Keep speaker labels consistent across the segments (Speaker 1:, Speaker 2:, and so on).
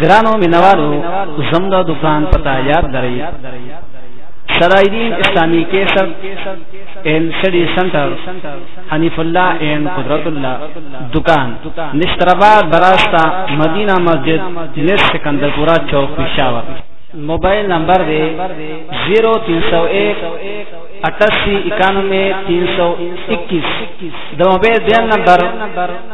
Speaker 1: ګرانو مینوالو زموږ دکان پتا یاد درئ سرایدین اسلامی کیسر این سټډي سنټر حنیف الله این قدرت الله دکان نشترآباد براستا مدینہ مسجد نس سکندرپورا چوک پشاور موبایل نمبر
Speaker 2: دی 0301 88 91 321 د موبایل دیم نمبر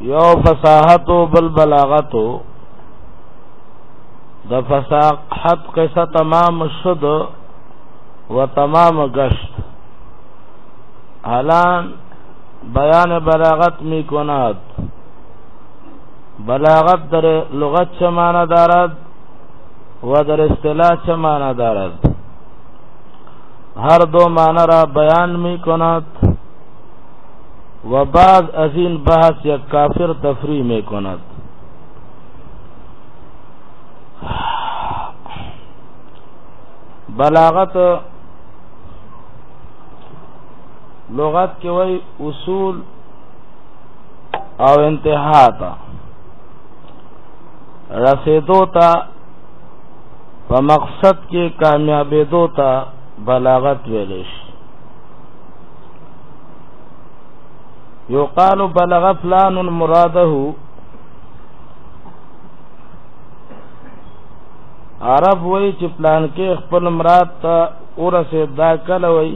Speaker 2: یو فصاحت او بل بلاغت د فصاحت قصه تمام شد و تمام گشت الان بیان بلاغت می کند بلاغت در لغت چه معنی دارد و در اصطلاح چه معنی دارد هر دو معنی را بیان می کند و بعض از این بحث یک کافر تفریح می کند بلاغت لغت کې وای اصول او انتها تا رسیدو تا په مقصد کې کامیابېدو تا بلاغت ویلش یقال بلغ فلان مراده عرب وای چې پلان کې خپل مراد ته ورسه دا کله وای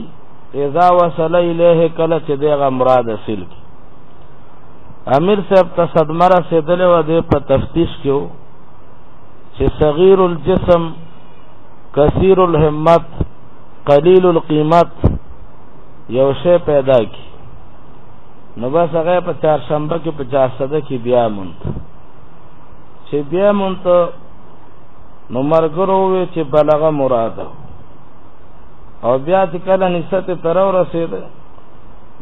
Speaker 2: اذا وصل الیه کله چې دغه مراد اصل کی امیر صاحب ته صدمه رسیدلې و دې په تفتیش کې چې صغیر الجسم کثیر الهمت قلیل القیمت یو شی پیدا کی نو بس هغه په چهار شنبه کې په چهار صده کې بیا مونږ چې بیا مونږ ته نو مرګرو وی چې بلغه مراد او بیا چې کله نسته تر ورسید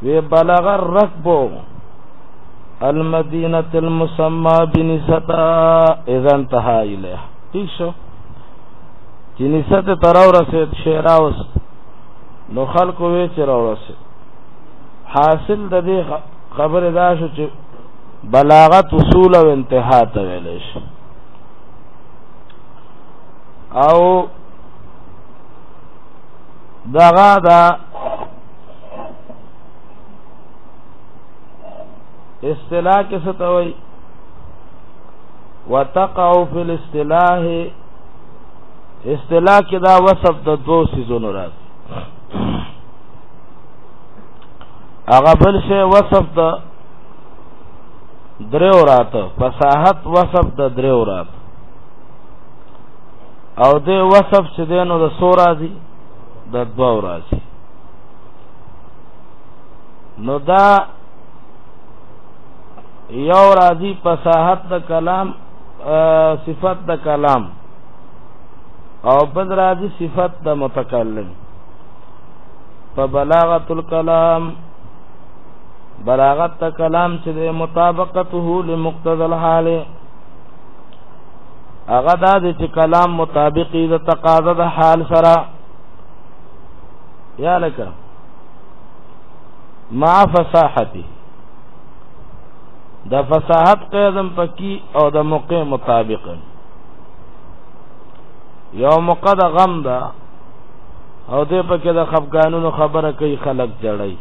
Speaker 2: وی بلغه رکبو المدینه المسمى بنستا اذا انتهى الیه ٹھیک شو چې نسته تر ورسید شعراوست نو خلق وی چې راورسه حاصل د دې خبره دا شو چې بلاغت اصول او انتها ته ویل شي او دغه دا اصطلاح کې څه ته وایي وتقع في الاصطلاح اصطلاح کې دا وصف د دوو سيزونو راځي هغه بل شی وصف د دریو رات فصاحت وصف د دریو رات او د وصف چې دینو د سو راځي د دوو راځي نو دا یو راځي فصاحت د کلام صفت د کلام او بل راځي صفت د متکلم په بلاغت الكلام بلاغت کلام چې د مطابقته لمقتضى الحال هغه دا چې کلام مطابق د تقاضا د حال سره یا لکه مع فصاحته د فصاحت قیدم پکی او د موقع مطابق یو موقع د غم ده او دې په کې د خفقانونو خبره کوي خلک جړی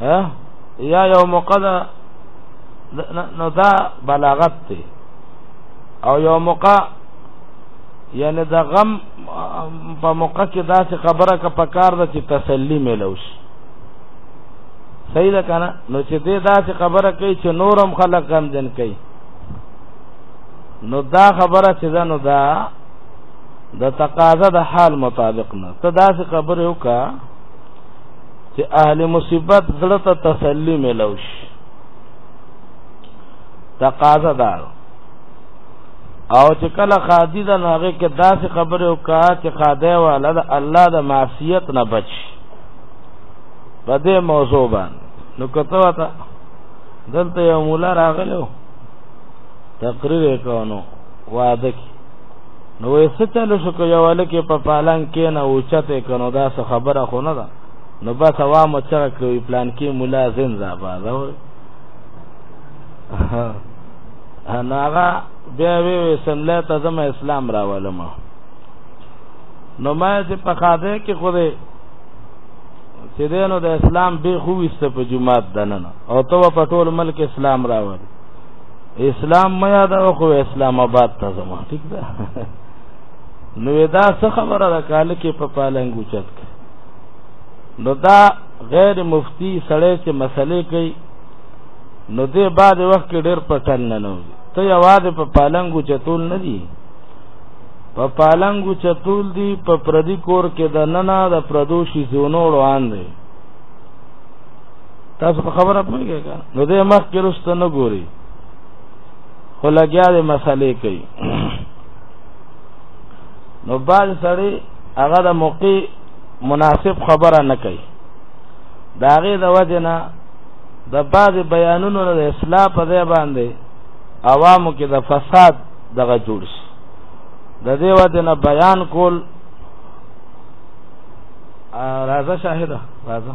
Speaker 2: ها یا یو موقع ده نو دا بلاغت دی او یو موقع یعنی د غم په موقع کې داسې خبره که پکار ده چې تسلی ملو شي صحیح ده کنه نو چې دې داسې خبره کوي چې نورم خلک غم جن کوي نو دا خبره چې دا نو دا د تقاضا د حال مطابق نه ته داسې خبره وکا چې اهل مصیبت زړه ته تسلی ملو شي تقاضا دار او چې کله خادي د ناغه کې داسې خبره وکا چې خاده والا د الله د معصیت نه بچ په دې موضوع باندې نو کته وتا دلته یو مولا راغلو تقریر وکونو واده کی نو یې ستل شو کو یو لکه په پالان کې نه اوچته کنو دا څه خبره خو نه ده نو بس عوام چا کوي پلان کې مولا زین زابا دا وای انا هغه بیا وی سمله ته زم اسلام راولم نو ما چې په خاده کې خو دې چې دینو د اسلام به خو وسته په جمعات دننه او ته په ټول ملک اسلام راوړ اسلام مې یاد او خو اسلام آباد ته زما ټیک ده نو دا څه خبره ده کال کې په پالنګ اوچت نو دا غیر مفتی سړی چې مسلې کوي نو دې بعد وخت کې ډېر پټن نه نو ته یواد په پالنګ اوچتول نه دی په پالنګ اوچتول دی په پردي کور کې د ننا د پردوشي زونو روان دی تاسو په خبره پوهیږئ کنه نو دې مخ کې رسته نه ګوري خو لګیا دې مسالې کوي نو باز سړی هغه د موقع مناسب خبره نه کوي دا غي د وجنه د باز بیانونو د اصلاح په ځای باندې عوامو کې د فساد دغه جوړ شي د دې وجنه بیان کول راځه شاهده راځه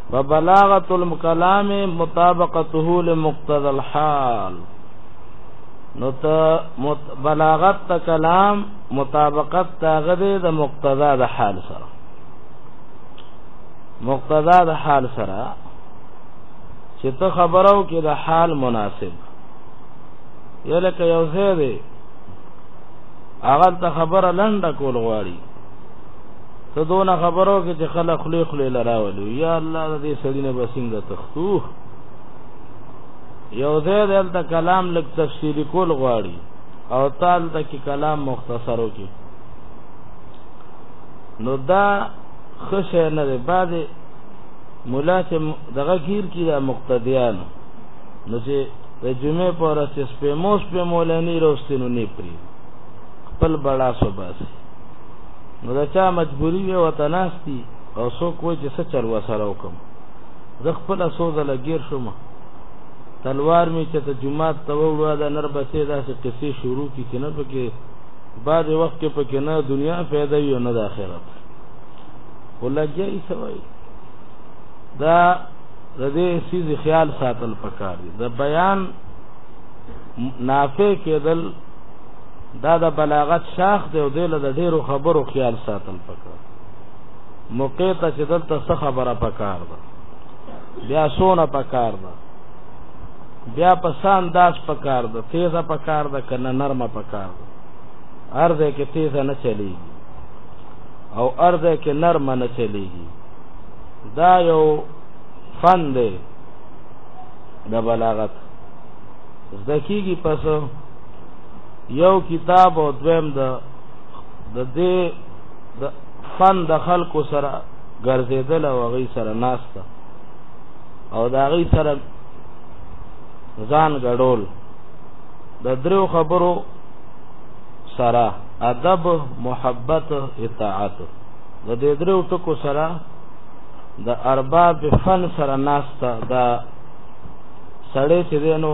Speaker 2: وبلاغت المکلام مطابقته لمقتضى الحال نو ته بلاغت ته کلام مطابقت تاغه د مقتضا د حال سره مقتضا د حال سره چې ته خبرو کې د حال مناسب یا لکه یو ځای دی هغه ته خبره لنډه کول غواړي ته دونه خبرو کې چې خلک خلی خلی لراولو یا الله دې سړی نه بسنګ تختو یو ځای دلته کلام لک تفصیلی کول غواړي او تال ته کې کلام مختصرو کې نو دا خشه نه ده بعد مولا چې دغه کیر کې دا مقتدیان نو چې د جمعې پر ورځ سپېموس په مولانی روستنو نه پری خپل بڑا صبح سي نو دا چا مجبوری وي وته ناشتي او څوک وای چې څه چل وسره وکم زه خپل سوزه لګیر شوم تلوار می چې ته جمعات ته وړو دا نر بچې داسې قصې شروع کی چې نه پکې بعد وخت کې پکې نه دنیا پیدا وي نه د آخرت ولګي سوای دا د دې سیز خیال ساتل پکار دي د بیان نافع کېدل دا د بلاغت شاخ دی او دله د ډیرو خبرو خیال ساتل پکار موقع ته چې دلته څه خبره پکار ده بیا سونه پکار ده بیا پسان داس پکار ده تیزه پکار ده کنه نرمه پکار ده ارزه کې تیزه نه چلیږي او ارزه کې نرمه نه چلیږي دا یو فن دی د بلاغت زدکیږي پس یو کتاب او دویم د د دې د فن د خلکو سره ګرځیدل او غي سره ناشته او دا غي سره ځان غړول د درو خبرو سره ادب محبت اطاعت د دې درو ټکو سره د ارباب فن سره ناشته دا سړی چې دینو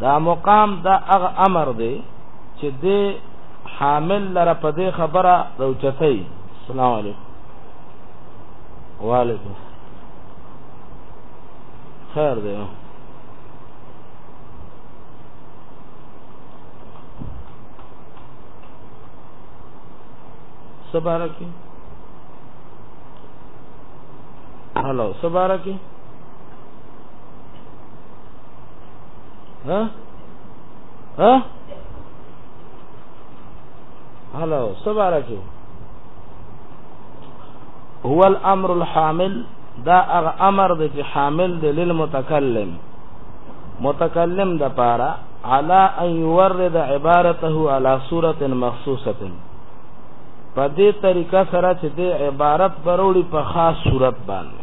Speaker 2: دا مقام دا اغ امر دی چې د حامل لره په دې خبره روچتای السلام علیکم وعلیکم خیر دی سبارکی هلو سبارکی ها ها هلو سبارکه هو الامر الحامل دا هغه امر دی چې حامل دی للمتکلم متکلم د پاره علا ان يورد عبارته على صوره مخصوصه په دې طریقه سره چې د عبارت پروړي په خاص صورت باندې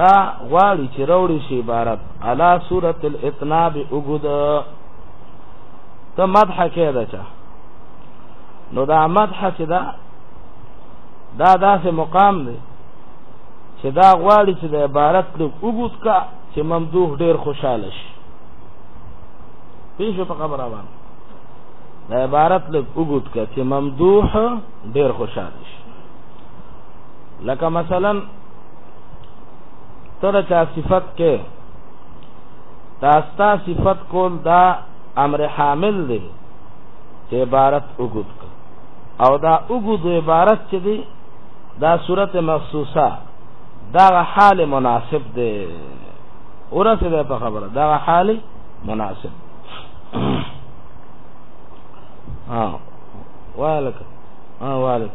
Speaker 2: دا غواړي چې راوړي شي عبارت علا صورت الاطناب اوګد ته مدح کې ده چا نو دا مدح چې دا دا داسې مقام دی چې دا غواړي چې د عبارت لږ اوګد کا چې ممدوح ډیر خوشاله شي پیښه په خبره باندې دا عبارت لږ اوګد کا چې ممدوح ډیر خوشاله شي لکه مثلا تر چا صفت کې تاستا صفت کول دا امر حامل دی چې عبارت وګد او دا وګد عبارت چې دی دا صورت مخصوصه دا حال مناسب دی ورسه ده په خبره دا حال مناسب ها والک ها والک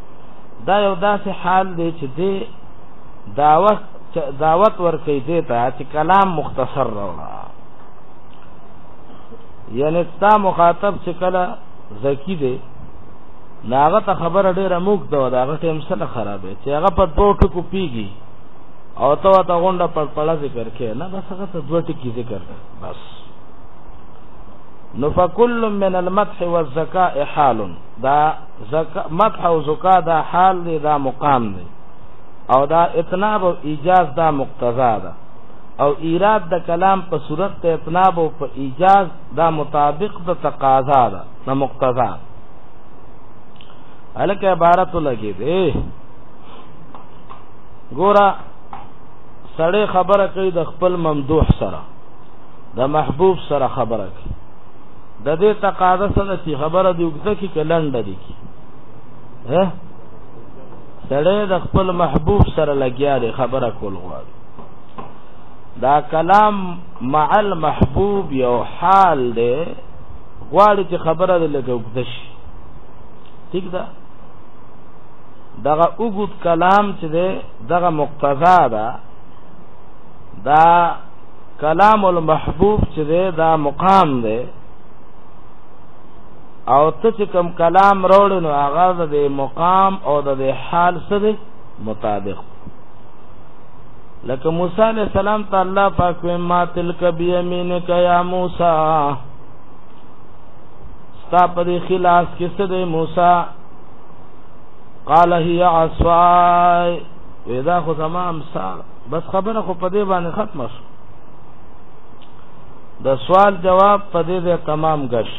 Speaker 2: دا یو داسې حال دی چې دی دعوت دعوت ورکې دی ته چې کلام مختصر راوړه یعنی تا مخاطب چې کله زکی دی ناغه ته خبره ډیره موږ دا داغه ټیم سره خرابې چې هغه په دوه ټکو پیږي او ته ته غونډه پر پړه ذکر کې نه بس هغه ته دوه ټکی ذکر بس نو فکل من المدح والزکاء حال دا زکا مدح او زکا دا حال دی دا مقام دی او دا اتناب او ایجاز دا مقتضا ده او ایراد د کلام په صورت ته اتناب او په ایجاز دا مطابق د تقاضا ده نه مقتضا الکه عبارت لګی دی ګورا سړی خبره کوي د خپل ممدوح سره د محبوب سره خبره کوي د دې تقاضا سره چې خبره دی وکړه کې کلنډه دي کی ها سړی د خپل محبوب سره لګیا دی خبره کول غواړي دا کلام مع المحبوب یو حال دی غواړي چې خبره دې لګو دش ٹھیک ده دغه وګت کلام چې دغه مقتضا ده دا کلام المحبوب چې ده دا مقام ده او ته چې کوم کلام راوړ نو هغه د مقام او د حال سره مطابق لکه موسی علیہ السلام ته الله پاک وې ما تلک بیمینک یا موسی ستا پر خلاص کې څه دی موسی قال هي عصای ودا خو زمام سال بس خبره خو په دې باندې ختمه شو د سوال جواب په دې ده تمام غش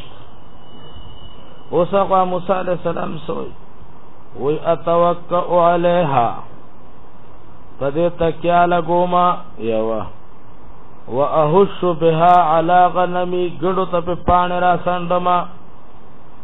Speaker 2: اوس هغه موسی عليه السلام سوې وي اتوکا عليها په دې تکیا لګوما یوا واهش بها على غنمي ګړو ته په پانه را سندما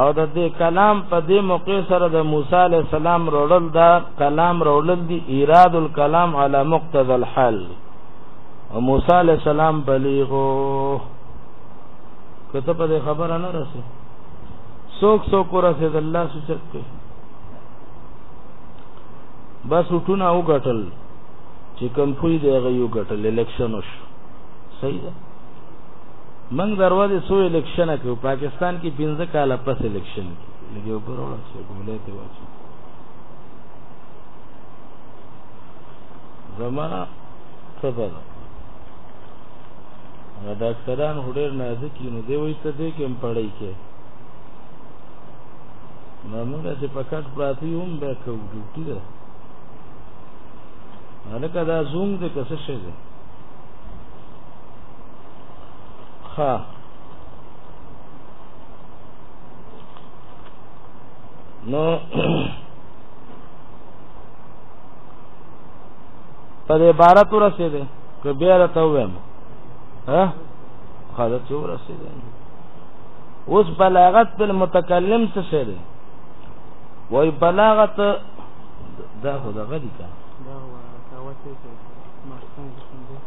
Speaker 2: او د دې کلام په دې موقع سره د موسی علی السلام رولل دا کلام رولل دی ایراد الکلام علی مقتضى الحال او موسی علی السلام بلیغو کته په خبره نه رسې سوک سوک ورسې د الله سچت کې بس وټونه او غټل چې کم پوی دی غيو غټل الیکشن وشو صحیح ده منګ دروازه سو الیکشن کو پاکستان کې 15 کال پس الیکشن لګي اوپر ولا سو ګولې ته واچو زما خبر دا ډاکټران هډر نازک نو دی وایي ته دې کې هم پړای کې نو موږ چې پکټ پراتی هم به کوو ډیوټي ده هلکه دا زوم دې کسه شه ده ها نو پر عبارت ورسېده که بیا راته وایم ها خاله چې ورسېده اوس بلاغت په متکلم څه شه ده وای بلاغت دا خو دغه دي کا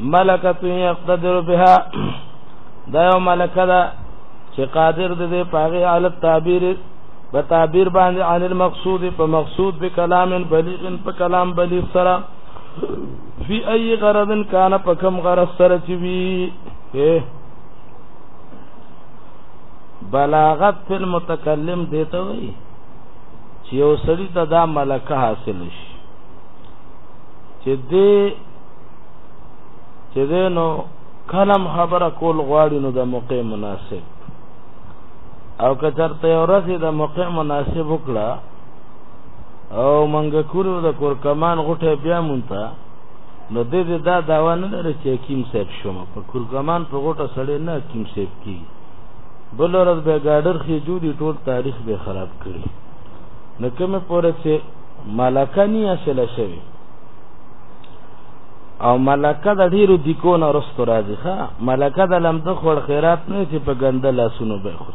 Speaker 2: ملکه یقتدر بها دا یو ملکه ده چې قادر دې پاغه حالت تعبیر په تعبیر باندې عن المقصود په مقصود به کلام بلیغ په کلام بلیغ سره فی ای غرض کان په کم غرض سره چې وی بلاغت فی المتکلم دیته وی چې یو سړی ته دا ملکه حاصل شي چې دې چې دینو کلم خبره کول غواړي نو د موقع مناسب او که چرته ورځ د موقع مناسب وکړه او منګ کورو د کور کمان غټه بیا مونته نو دې دې دا داوا نه لري چې حکیم صاحب شوم په کورګمان په غوټه سړی نه حکیم صاحب کی بل ورځ به ګاډر خې جوړي ټول تاریخ به خراب کړي نو کومه پوره چې مالکانی اصله شوی او ملکه د ډیرو دیکو نه رستو راځي ښا ملکه د لمده خور خیرات نه چې په ګنده لاسونو به خور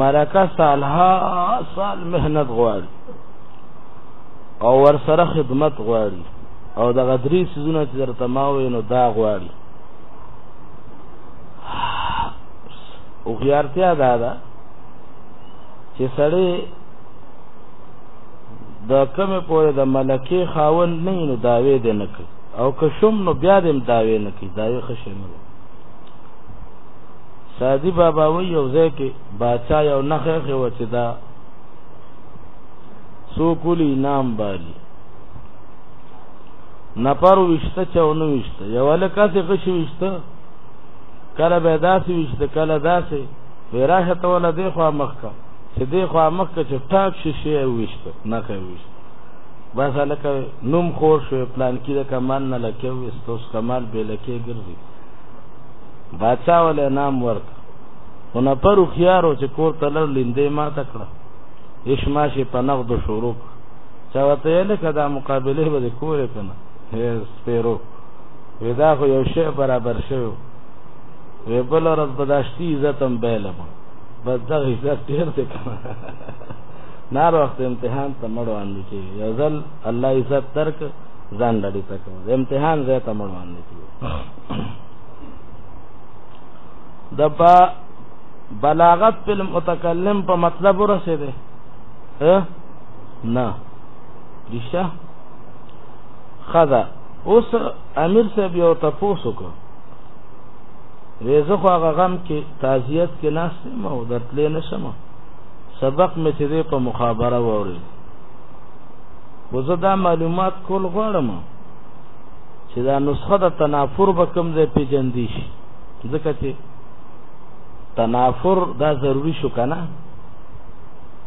Speaker 2: ملکه سالها سال مهنت غواړي او ور سره خدمت غواړي او د غدری سيزونه چې درته ما وینو دا غواړي او خيارتیا دا ده چې سړی دا کومه پورې د ملکه خاون نه نو داوی دې نه کوي او که شوم نو بیا دې داوی نه کوي داوی خشه نه سادی بابا وی یو ځای کې باچا یو نخې خې و چې دا سو کولی نام بالی نفر وشته چاونه وشته یو لکه څه غشي وشته کله به داسې وشته کله داسې وراشه ته ولا دی خو مخکه چې دی خو مخکې چې ټاک شي شي وشته نه کوي وشته بس لکه نوم خور شو پلان کې د کمال نه لکه وست اوس کمال به لکه ګرځي باچا ول نام ورک خو نه پر خيارو چې کور تل لیندې ما تکړه اشما شي په نقد شروع چا وته لکه دا مقابله به کور کنه هیڅ پیرو ودا خو یو شی برابر شوی وی بل ورځ بداشتي عزتم بیلم بس دا غیزه ډیر ته کما نار وخت امتحان ته مړ باندې کی یو ځل الله عزت ترک ځان لړی تک امتحان زه ته مړ باندې کی دپا بلاغت په متکلم په مطلب ورسېده ها نه دشه خدا اوس امیر صاحب یو تاسو کو وې زه خو هغه غم کې تعزیت کې ناس ما او درتلې نشم سبق مې چې دې په مخابره ووري وزه دا معلومات کول غواړم چې دا نسخه د تنافر به کوم ځای پیجندې شي ځکه چې تنافر دا ضروری شو کنه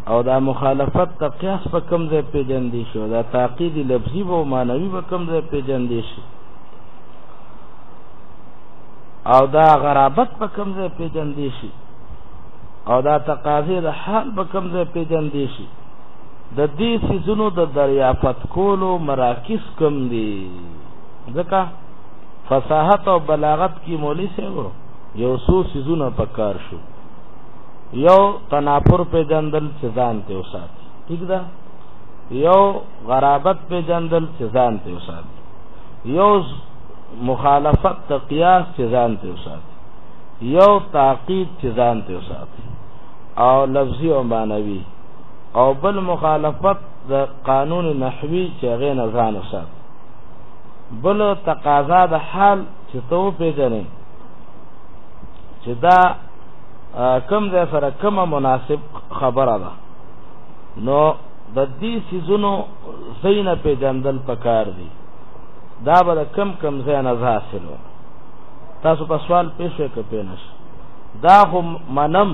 Speaker 2: او دا مخالفت ته قیاس په کوم ځای پیجندې شي دا تعقید لفظي او معنوي په کوم ځای پیجندې شي او دا غرابت په کوم ځای پیژندې شي او دا تقاضې د حال په کوم ځای پیژندې شي د دې سيزونو د دریافت کولو مراکز کم دي ځکه فصاحت او بلاغت کې مولوی سیو یو څو سيزونه پکار شو یو تنافر پیژندل چې ځان ته وساتي ٹھیک ده یو غرابت پیژندل چې ځان ته وساتي یو مخالفت ته قیاس چې ځان ته وساتي یو تعقید چې ځان ته وساتي او لفظي او معنوي او بل مخالفت د قانون نحوي چې هغه نه ځان وسات بل تقاضا د حال چې تو پیژنې چې دا کم ځای سره کومه مناسب خبره ده نو د دې سيزونو زینه پیژندل پکار دي دا به د کم کم ځای نه حاصل و تاسو په سوال پېښه کې پېنش دا خو منم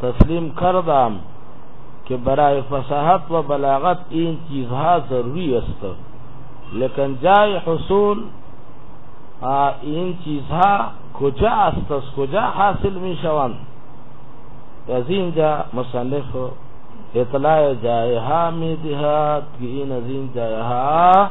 Speaker 2: تسلیم کردم کہ برائے فصاحت و بلاغت این چیزها ضروری است لیکن جای حصول این چیزها کجا است از کجا حاصل می شوند از اینجا مصنف اطلاع جایها می دهد که این از این جایها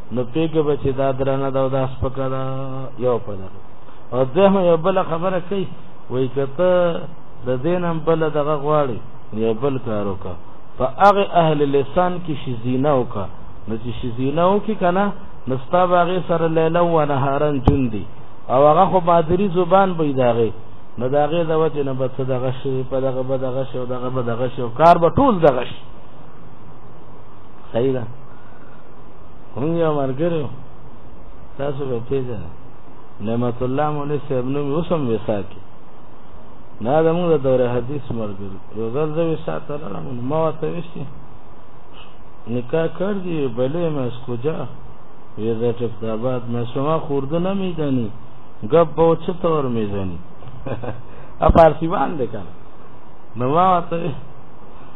Speaker 2: نو پیګه به چې دا درنه دا د سپکه دا یو په دا او دغه یو بل خبره کوي وای کته د دینم بل دغه غواړي یو بل کار وکا په هغه اهل لسان کې شزینه وکا نو چې شزینه وکي کنه نستا باغې سره لیلا و نهارن جون دی او هغه خو بادری زبان به داغه نو داغه د وجه نه بد دغه شی په دغه بد دغه شی دغه بد دغه شی کار به ټول دغه شی صحیح ده مونږ یو مرګرو تاسو به پیژنئ نعمت الله مولوی صاحب نوم اوس هم وسار کې دا د موږ د دوره حدیث مرګري یو ځل زه وسار ته لاړم ما ورته وشي نکاح کړ دی بلې مې اس کوجا وې د ټپ د آباد مې شما خورده نه میدانی غب په څه تور میدانی ا پارسیوان دې کړه نو ما ورته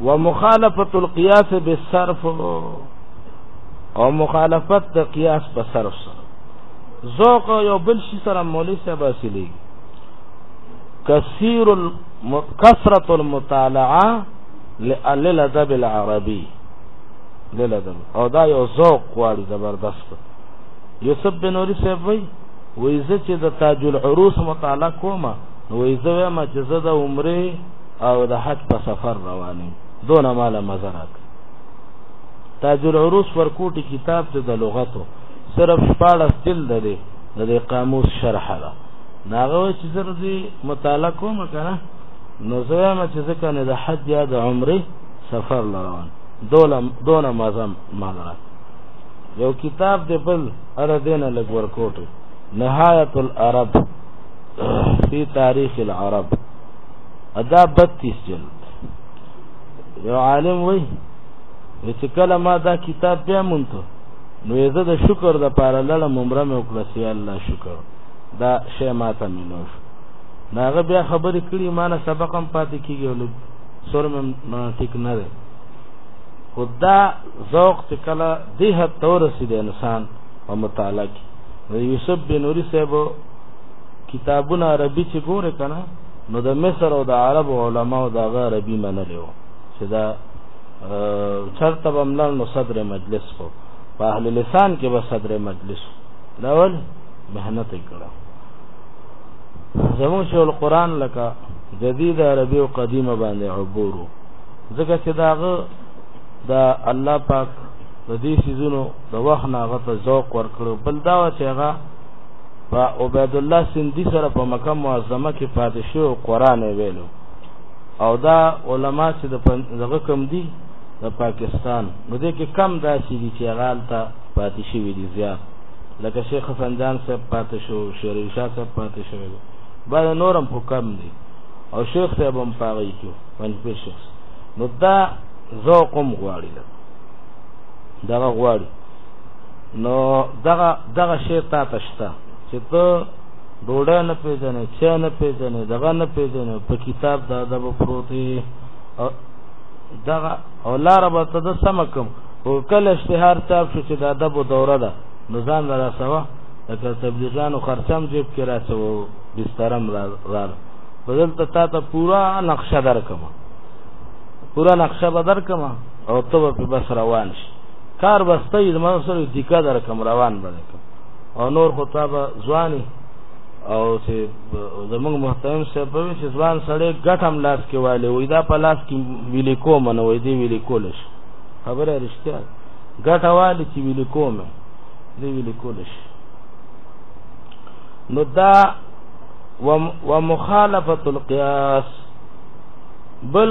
Speaker 2: ومخالفه القياس بالصرف او مخالفت د قیاس په صرف سره ذوق یو بل شي سره مولوی صاحب اصلي کثیر کثرت المطالعه للادب العربي للادب او دا یو ذوق غواړي زبردست یوسف بن نوری صاحب وای وای زه چې د تاج العروس مطالعه کوم نو وای زه ما چې زه د عمره او د حج په سفر رواني دونه مال مزه راک تاج العروس ورکوټي کتاب ته د لغتو صرف شپاړس تل ده دی د دې قاموس شرح ده ناغه چې زر دې مطالعه کوم کنه نو زه ما چې ځکه نه د حج یا د عمره سفر لروان دوله دونه مزم مالره یو کتاب دې بل اره دینه لګ ورکوټي نهایت العرب فی تاریخ العرب ادا 32 جلد یو عالم وای چې کله ما دا کتاب بیا مونته نو زه د شکر د پاره لړم عمره مې وکړه سی الله شکر دا شی ماته مینو شو ناغه بیا خبرې کړي مانه سبق هم پاتې کیږي ول سور مې ټیک نه ده خدا ذوق ته کله دې حد تور رسید انسان او متعلق یوسف بن نوری صاحب کتابونه عربي چې ګوره کنه نو د مصر او د عرب علما او دغه عربي منلی وو چې دا چرته به ملان نو صدر مجلس خو په اهل لسان کې به صدر مجلس دا ول مهنت کړه زمون شو القرآن لکه جدید عربي او قدیمه باندې عبورو ځکه چې داغه دا الله پاک د دې سيزونو د وخت ناغه ته ذوق ورکړو بل دا چې هغه په عبد الله سندي سره په مکه معظمه کې پاتې شو او قران ویلو او دا علما چې د دغه کم دي د پاکستان نو دې کې کم داسې دي چې غال ته پاتې شوی دي زیات لکه شیخ فندان صاحب پاتې شو شریف شاه صاحب پاتې شو بعد نورم په کم دي او شیخ صاحب هم پاغی کیو پنځه شخص نو دا ذوقم غواړي دا غواړي نو دغه دغه شی تا تشته چې ته ډوډۍ نه پیژنې چا نه پیژنې دغه نه پیژنې په کتاب دا د پروتي دغه او لار به ته د سمکم او کله اشتهار چاپ شو چې دا د دوره ده نو ځان را سوا لکه تبلیغانو خرچم جیب کې راڅو بسترم را را بدلته تا ته پورا نقشه درکم پورا نقشه بدر کما او ته په بس روان شي کار بسته زما سره دیکا در کم روان باندې کوم او نور خو تا به ځواني او چې زمونږ محترم صاحب وي چې ځوان سړی ګټ هم لاس کې والي وي دا په لاس کې ویلې کوم نه وي دی ویلې کول شي خبره رښتیا ګټ والي چې ویلې کوم دی ویلې کول شي نو دا ومخالفه القياس بل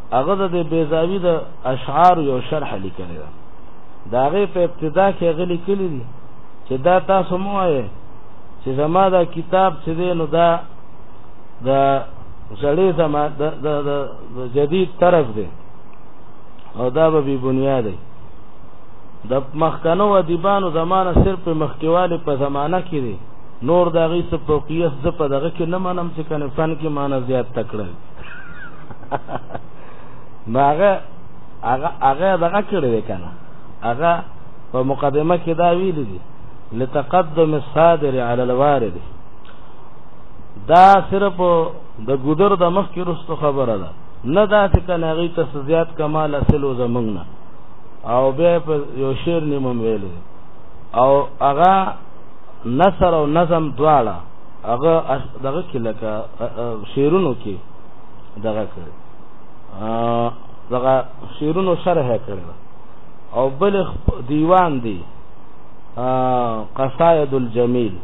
Speaker 2: هغه د بیزاوی د اشعار یو شرح لیکلی ده د هغې په ابتدا کې هغه لیکلي دي چې دا تاسو مو وایې چې زما دا کتاب چې دی نو دا د زړې زما د د د جدید طرف دی او دا به بی بنیاد دی د مخکنو ادیبانو زمانه صرف مخکیواله په زمانہ کې دی نور دغه څه فوقیت ز په دغه کې نه منم چې کنه فن کې معنی زیات تکړه نو هغه هغه هغه دغه کړی دی کنه هغه په مقدمه کې دا ویل دي لتقدم الصادر على الوارد دا صرف د ګذر د مخ کې رستو خبره ده نه دا چې کنه هغه تسزیات کمال اصل او زمنګ نه او بیا په یو شعر نیمه ویل او هغه نثر او نظم دواړه هغه دغه کې لکه شعرونو کې دغه کړی دغه شیرونو شرح کړی او بل دیوان دی قصائد الجمیل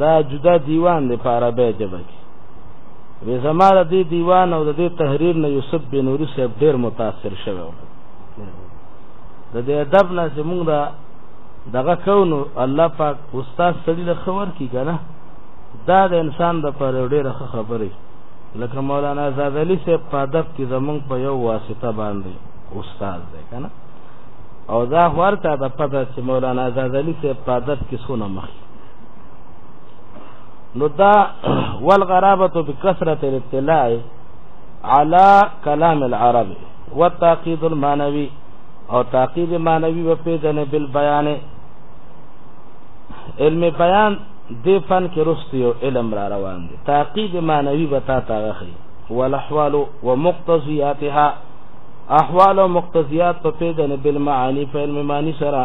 Speaker 2: دا جدا دیوان دی په عربی ژبه کې وې زماره دی دیوان او د دې تحریر نه یوسف بن نوری صاحب ډیر متاثر شوی و د دې ادب نه چې موږ دا دغه کونو الله پاک استاد سړي له خبر کی کنه دا د انسان د پر ډیره خبرې لکه مولانا زاد علي صاحب په ادب کې زمونږ په یو واسطه باندې استاد دی کنه او دا ورته د پته چې مولانا زاد علي صاحب په ادب کې سونه مخ نو دا والغرابه بکثرت الاطلاع على كلام العرب والتعقيد المعنوي او تعقید معنوی و پیدنه بالبیان علم بیان دې فن کې رست یو علم را روان دی تعقید معنوي به تا ته هغه ښي والاحوال ومقتضیاتها احوال او مقتضیات په پیدنه بالمعانی په علم معنی سره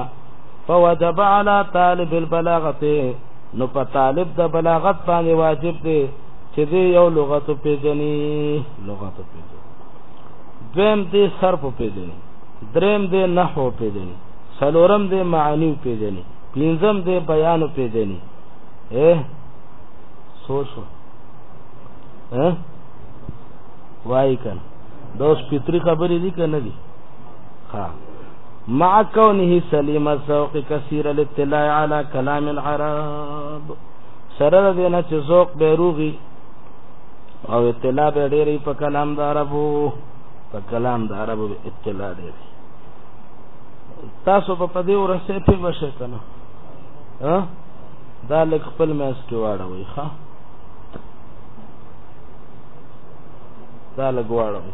Speaker 2: فوجب علی طالب البلاغت نو په طالب د بلاغت باندې واجب دی چې دی یو لغت پیژني لغت پیژني دویم دی صرف پیژني دریم دی نحو پیژني څلورم دی معنی پیژني پنځم دې بیان پیدنی اے سوشو اے وای کن دا اوس فطری خبرې دي کنه دي ها مع كونه سليم الذوق كثير الاطلاع على كلام العرب سره د نه چې ذوق به روغي او اطلاع به ډېرې په کلام د عربو په کلام د عربو اطلاع ډېرې تاسو په پدې ورسې په بشه کنه ها دا لک خپل مېس کې واړوي ښا دا لګواړوي